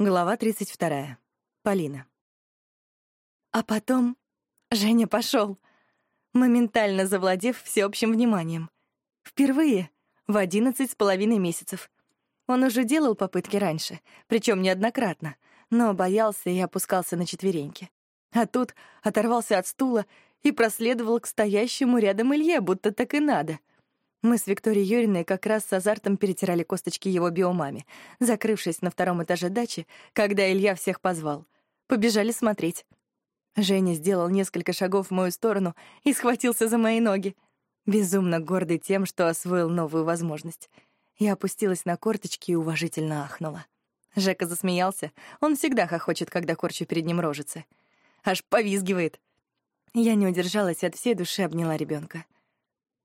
Глава 32. Полина. А потом Женя пошел, моментально завладев всеобщим вниманием. Впервые в одиннадцать с половиной месяцев. Он уже делал попытки раньше, причем неоднократно, но боялся и опускался на четвереньки. А тут оторвался от стула и проследовал к стоящему рядом Илье, будто так и надо — мы с Викторией Юрьевной как раз с азартом перетирали косточки его биомаме, закрывшись на втором этаже дачи, когда Илья всех позвал. Побежали смотреть. Женя сделал несколько шагов в мою сторону и схватился за мои ноги, безумно гордый тем, что освоил новую возможность. Я опустилась на корточки и уважительно ахнула. Жека засмеялся. Он всегда хохочет, когда корчу перед ним рожицы. Аж повизгивает. Я не удержалась от всей души обняла ребенка.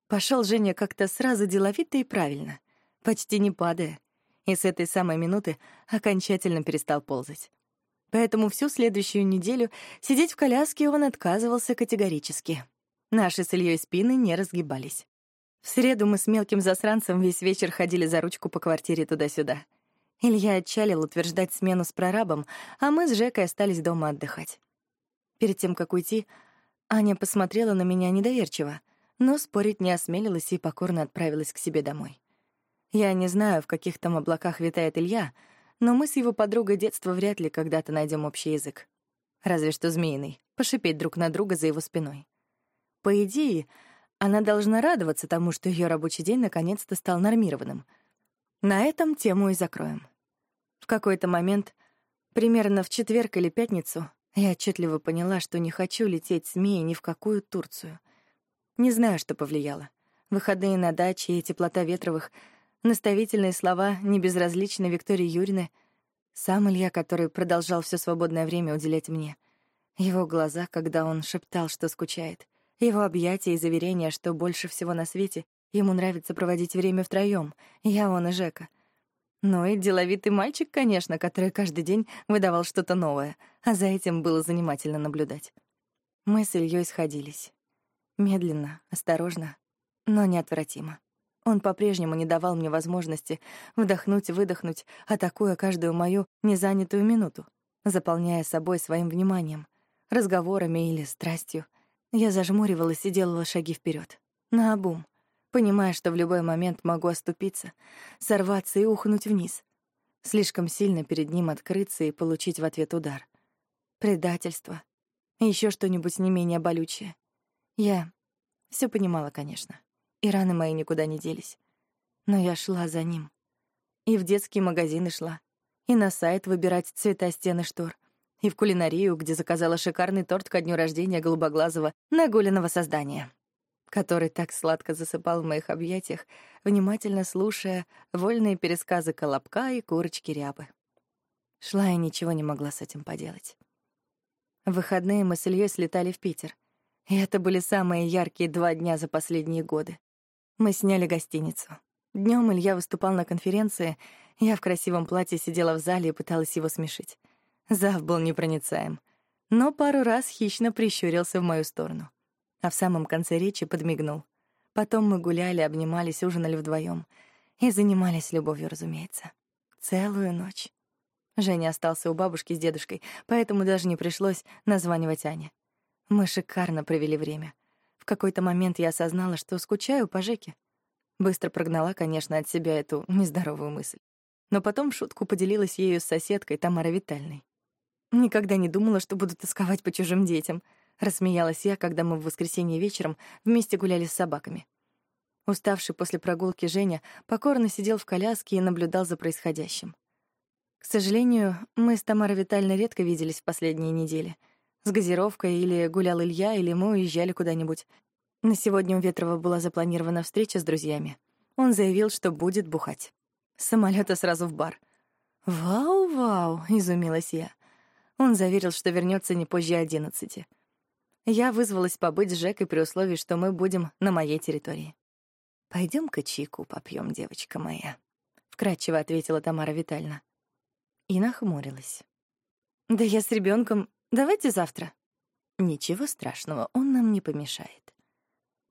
Пошел Женя как-то сразу деловито и правильно, почти не падая, и с этой самой минуты окончательно перестал ползать. Поэтому всю следующую неделю сидеть в коляске он отказывался категорически. Наши с Ильей спины не разгибались. В среду мы с мелким засранцем весь вечер ходили за ручку по квартире туда-сюда. Илья отчалил утверждать смену с прорабом, а мы с Жекой остались дома отдыхать. Перед тем, как уйти, Аня посмотрела на меня недоверчиво, но спорить не осмелилась и покорно отправилась к себе домой. Я не знаю, в каких там облаках витает Илья, но мы с его подругой детства вряд ли когда-то найдем общий язык. Разве что змеиный, пошипеть друг на друга за его спиной. По идее, она должна радоваться тому, что ее рабочий день наконец-то стал нормированным. На этом тему и закроем. В какой-то момент, примерно в четверг или пятницу, я отчетливо поняла, что не хочу лететь с Мией ни в какую Турцию. Не знаю, что повлияло. Выходные на даче и теплота ветровых, наставительные слова небезразличной Виктории Юрины, сам Илья, который продолжал все свободное время уделять мне. Его глаза, когда он шептал, что скучает. Его объятия и заверения, что больше всего на свете ему нравится проводить время втроем, я, он и Жека. Ну и деловитый мальчик, конечно, который каждый день выдавал что-то новое, а за этим было занимательно наблюдать. Мы с Ильей сходились. Медленно, осторожно, но неотвратимо. Он по-прежнему не давал мне возможности вдохнуть-выдохнуть, атакуя каждую мою незанятую минуту, заполняя собой своим вниманием, разговорами или страстью. Я зажмуривалась и делала шаги вперед, наобум, понимая, что в любой момент могу оступиться, сорваться и ухнуть вниз, слишком сильно перед ним открыться и получить в ответ удар. Предательство. еще что-нибудь не менее болючее. Я все понимала, конечно, и раны мои никуда не делись. Но я шла за ним. И в детские магазины шла, и на сайт выбирать цвета стены штор, и в кулинарию, где заказала шикарный торт ко дню рождения голубоглазого нагуленного создания, который так сладко засыпал в моих объятиях, внимательно слушая вольные пересказы колобка и курочки рябы. Шла и ничего не могла с этим поделать. В выходные мы с Ильей слетали в Питер — это были самые яркие два дня за последние годы. Мы сняли гостиницу. Днем Илья выступал на конференции, я в красивом платье сидела в зале и пыталась его смешить. Зав был непроницаем, но пару раз хищно прищурился в мою сторону. А в самом конце речи подмигнул. Потом мы гуляли, обнимались, ужинали вдвоем и занимались любовью, разумеется. Целую ночь. Женя остался у бабушки с дедушкой, поэтому даже не пришлось названивать Ане. Мы шикарно провели время. В какой-то момент я осознала, что скучаю по Жеке. Быстро прогнала, конечно, от себя эту нездоровую мысль. Но потом в шутку поделилась ею с соседкой Тамарой Витальной. «Никогда не думала, что буду тосковать по чужим детям», — рассмеялась я, когда мы в воскресенье вечером вместе гуляли с собаками. Уставший после прогулки Женя покорно сидел в коляске и наблюдал за происходящим. К сожалению, мы с Тамарой Витальной редко виделись в последние недели — с газировкой, или гулял Илья, или мы уезжали куда-нибудь. На сегодня у Ветрова была запланирована встреча с друзьями. Он заявил, что будет бухать. С самолета сразу в бар. «Вау-вау!» — изумилась я. Он заверил, что вернется не позже одиннадцати. Я вызвалась побыть с Жекой при условии, что мы будем на моей территории. пойдем ка чайку попьем, девочка моя», — вкратчиво ответила Тамара Витальевна. И нахмурилась. «Да я с ребенком Давайте завтра. Ничего страшного, он нам не помешает.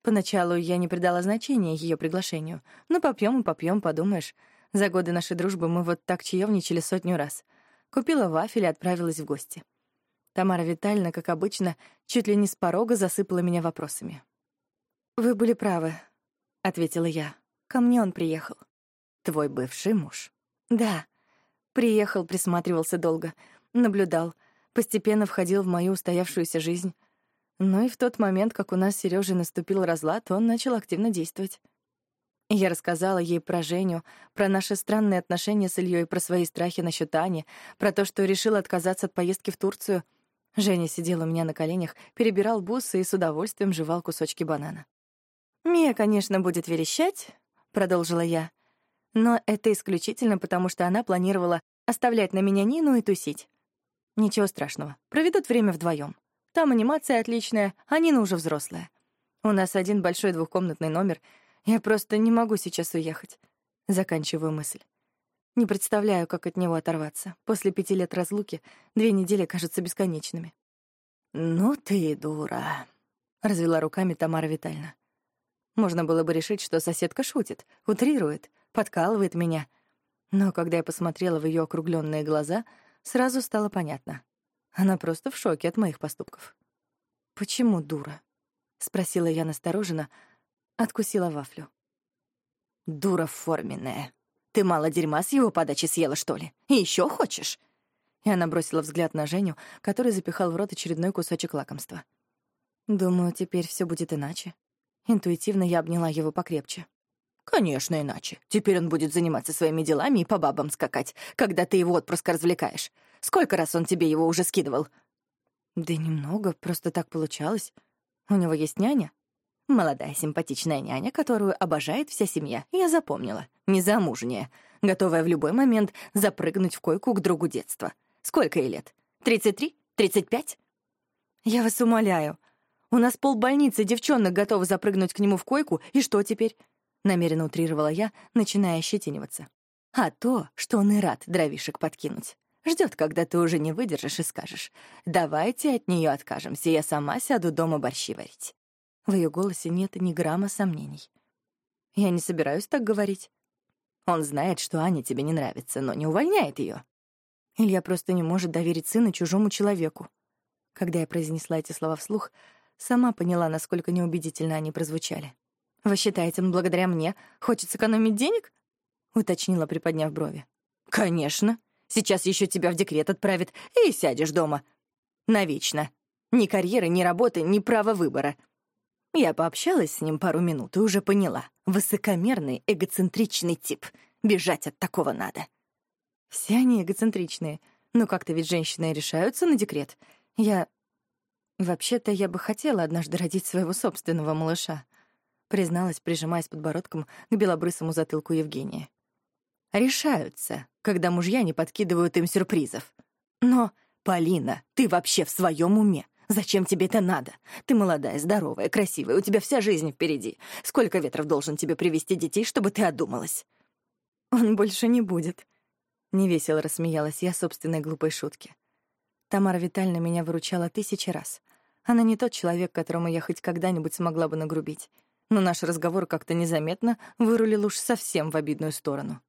Поначалу я не придала значения ее приглашению. Ну, попьем и попьем, подумаешь. За годы нашей дружбы мы вот так чаевничали сотню раз. купила вафель и отправилась в гости. Тамара Витальевна, как обычно, чуть ли не с порога засыпала меня вопросами. «Вы были правы», — ответила я. «Ко мне он приехал». «Твой бывший муж?» «Да». Приехал, присматривался долго, наблюдал, постепенно входил в мою устоявшуюся жизнь. Но и в тот момент, как у нас с Серёжей наступил разлад, он начал активно действовать. Я рассказала ей про Женю, про наши странные отношения с Ильей, про свои страхи насчет Ани, про то, что решила отказаться от поездки в Турцию. Женя сидел у меня на коленях, перебирал бусы и с удовольствием жевал кусочки банана. «Мия, конечно, будет верещать», — продолжила я. «Но это исключительно потому, что она планировала оставлять на меня Нину и тусить. Ничего страшного, проведут время вдвоем. Там анимация отличная, а Нина уже взрослая. У нас один большой двухкомнатный номер — я просто не могу сейчас уехать. Заканчиваю мысль. Не представляю, как от него оторваться. После пяти лет разлуки две недели кажутся бесконечными. «Ну ты дура», — развела руками Тамара Витальевна. Можно было бы решить, что соседка шутит, утрирует, подкалывает меня. Но когда я посмотрела в ее округленные глаза, сразу стало понятно. Она просто в шоке от моих поступков. «Почему дура?» — спросила я настороженно, Откусила вафлю. «Дура форменная. Ты мало дерьма с его подачи съела, что ли? И еще хочешь?» И она бросила взгляд на Женю, который запихал в рот очередной кусочек лакомства. «Думаю, теперь все будет иначе». Интуитивно я обняла его покрепче. «Конечно, иначе. Теперь он будет заниматься своими делами и по бабам скакать, когда ты его отпрыск развлекаешь. Сколько раз он тебе его уже скидывал?» «Да немного, просто так получалось. У него есть няня, Молодая симпатичная няня, которую обожает вся семья, я запомнила. Незамужняя, готовая в любой момент запрыгнуть в койку к другу детства. Сколько ей лет? Тридцать три? Тридцать пять? Я вас умоляю. У нас полбольницы девчонок готовы запрыгнуть к нему в койку, и что теперь? Намеренно утрировала я, начиная ощетиниваться. А то, что он и рад дровишек подкинуть. Ждет, когда ты уже не выдержишь и скажешь, «Давайте от нее откажемся, я сама сяду дома борщи варить». В ее голосе нет ни грамма сомнений. Я не собираюсь так говорить. Он знает, что Аня тебе не нравится, но не увольняет ее. Илья просто не может доверить сына чужому человеку. Когда я произнесла эти слова вслух, сама поняла, насколько неубедительно они прозвучали. «Вы считаете, благодаря мне хочет сэкономить денег?» — уточнила, приподняв брови. «Конечно. Сейчас еще тебя в декрет отправят, и сядешь дома. Навечно. Ни карьеры, ни работы, ни права выбора. Я пообщалась с ним пару минут и уже поняла. Высокомерный, эгоцентричный тип. Бежать от такого надо. Все они эгоцентричные. Но как-то ведь женщины решаются на декрет. Я... Вообще-то я бы хотела однажды родить своего собственного малыша. Призналась, прижимаясь подбородком к белобрысому затылку Евгения. Решаются, когда мужья не подкидывают им сюрпризов. Но, Полина, ты вообще в своем уме? Зачем тебе это надо? Ты молодая, здоровая, красивая, у тебя вся жизнь впереди. Сколько ветров должен тебе привести детей, чтобы ты одумалась? Он больше не будет. Невесело рассмеялась я собственной глупой шутке. Тамара Витальевна меня выручала тысячи раз. Она не тот человек, которому я хоть когда-нибудь смогла бы нагрубить. Но наш разговор как-то незаметно вырулил уж совсем в обидную сторону.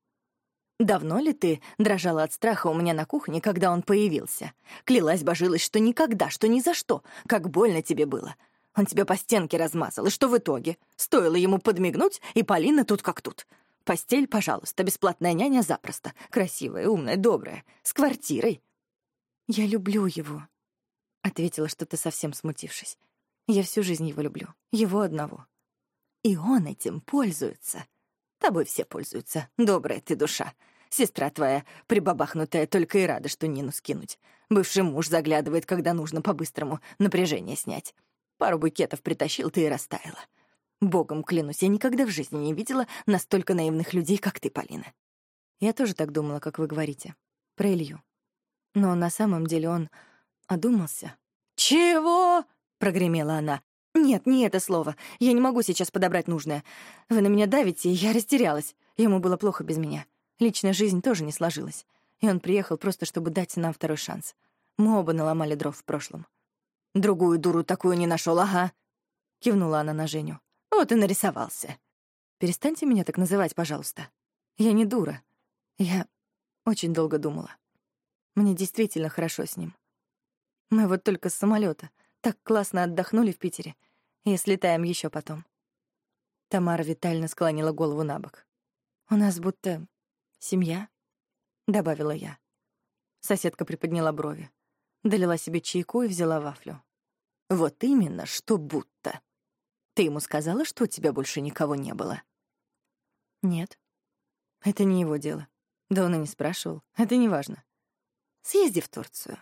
Давно ли ты дрожала от страха у меня на кухне, когда он появился? Клялась, божилась, что никогда, что ни за что. Как больно тебе было. Он тебя по стенке размазал, и что в итоге? Стоило ему подмигнуть, и Полина тут как тут. Постель, пожалуйста, бесплатная няня запросто. Красивая, умная, добрая. С квартирой. «Я люблю его», — ответила что-то совсем смутившись. «Я всю жизнь его люблю. Его одного». «И он этим пользуется», Тобой все пользуются. Добрая ты душа. Сестра твоя, прибабахнутая, только и рада, что Нину скинуть. Бывший муж заглядывает, когда нужно по-быстрому напряжение снять. Пару букетов притащил, ты и растаяла. Богом клянусь, я никогда в жизни не видела настолько наивных людей, как ты, Полина. Я тоже так думала, как вы говорите. Про Илью. Но на самом деле он одумался. «Чего?» — прогремела она. «Нет, не это слово. Я не могу сейчас подобрать нужное. Вы на меня давите, и я растерялась. Ему было плохо без меня. Личная жизнь тоже не сложилась. И он приехал просто, чтобы дать нам второй шанс. Мы оба наломали дров в прошлом. «Другую дуру такую не нашел, ага!» — кивнула она на Женю. «Вот и нарисовался. Перестаньте меня так называть, пожалуйста. Я не дура. Я очень долго думала. Мне действительно хорошо с ним. Мы вот только с самолета так классно отдохнули в Питере и слетаем еще потом. Тамара Витальевна склонила голову на бок. «У нас будто семья», — добавила я. Соседка приподняла брови, долила себе чайку и взяла вафлю. «Вот именно, что будто. Ты ему сказала, что у тебя больше никого не было?» «Нет. Это не его дело. Да он и не спрашивал. Это не важно. Съезди в Турцию.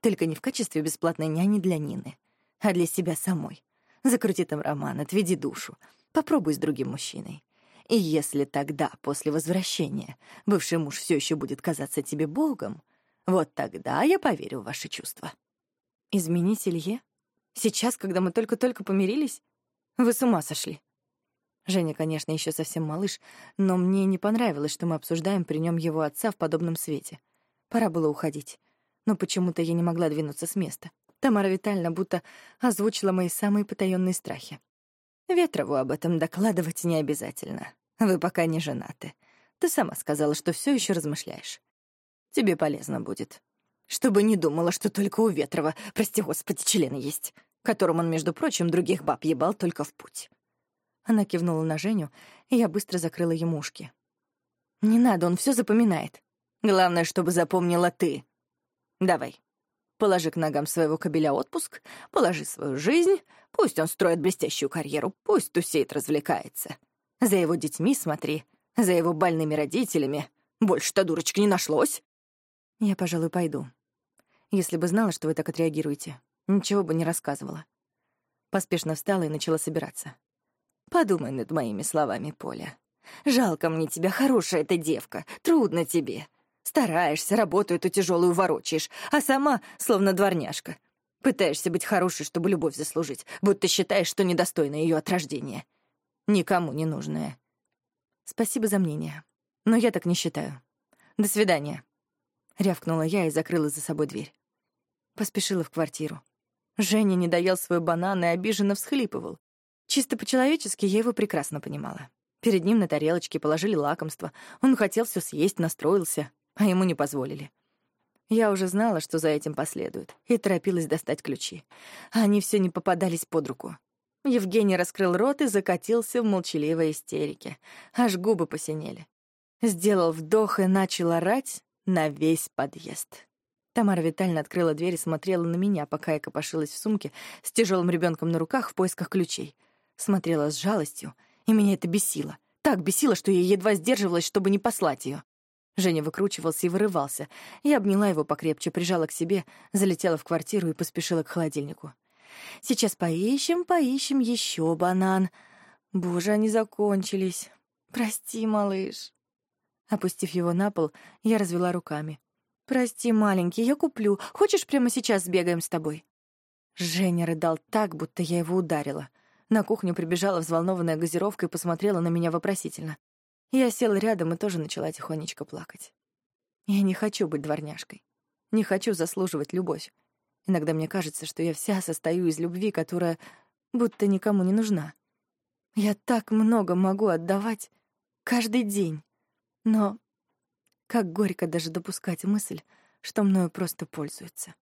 Только не в качестве бесплатной няни для Нины, а для себя самой. Закрути там роман, отведи душу. Попробуй с другим мужчиной. И если тогда, после возвращения, бывший муж все еще будет казаться тебе богом, вот тогда я поверю в ваши чувства. Изменить Илье? Сейчас, когда мы только-только помирились? Вы с ума сошли. Женя, конечно, еще совсем малыш, но мне не понравилось, что мы обсуждаем при нем его отца в подобном свете. Пора было уходить. Но почему-то я не могла двинуться с места. Тамара Витальевна будто озвучила мои самые потаенные страхи. Ветрову об этом докладывать не обязательно. Вы пока не женаты. Ты сама сказала, что все еще размышляешь. Тебе полезно будет. Чтобы не думала, что только у Ветрова, прости господи, члены есть, которым он, между прочим, других баб ебал только в путь. Она кивнула на Женю, и я быстро закрыла ему ушки. «Не надо, он все запоминает. Главное, чтобы запомнила ты. Давай, положи к ногам своего кобеля отпуск, положи свою жизнь, пусть он строит блестящую карьеру, пусть тусеет, развлекается. За его детьми смотри, за его больными родителями. Больше-то дурочки не нашлось». «Я, пожалуй, пойду. Если бы знала, что вы так отреагируете, ничего бы не рассказывала». Поспешно встала и начала собираться. Подумай над моими словами, Поля. Жалко мне тебя, хорошая ты девка, трудно тебе. Стараешься, работу эту тяжелую ворочаешь, а сама словно дворняжка. Пытаешься быть хорошей, чтобы любовь заслужить, будто считаешь, что недостойна ее от рождения. Никому не нужная. Спасибо за мнение, но я так не считаю. До свидания. Рявкнула я и закрыла за собой дверь. Поспешила в квартиру. Женя не доел свой банан и обиженно всхлипывал. Чисто по-человечески я его прекрасно понимала. Перед ним на тарелочке положили лакомство. Он хотел все съесть, настроился, а ему не позволили. Я уже знала, что за этим последует, и торопилась достать ключи. Они все не попадались под руку. Евгений раскрыл рот и закатился в молчаливой истерике. Аж губы посинели. Сделал вдох и начал орать на весь подъезд. Тамара Витальевна открыла дверь и смотрела на меня, пока я копошилась в сумке с тяжелым ребенком на руках в поисках ключей смотрела с жалостью, и меня это бесило. Так бесило, что я едва сдерживалась, чтобы не послать ее. Женя выкручивался и вырывался. Я обняла его покрепче, прижала к себе, залетела в квартиру и поспешила к холодильнику. «Сейчас поищем, поищем еще банан. Боже, они закончились. Прости, малыш». Опустив его на пол, я развела руками. «Прости, маленький, я куплю. Хочешь, прямо сейчас сбегаем с тобой?» Женя рыдал так, будто я его ударила — на кухню прибежала взволнованная газировка и посмотрела на меня вопросительно. Я села рядом и тоже начала тихонечко плакать. Я не хочу быть дворняжкой. Не хочу заслуживать любовь. Иногда мне кажется, что я вся состою из любви, которая будто никому не нужна. Я так много могу отдавать каждый день. Но как горько даже допускать мысль, что мною просто пользуются.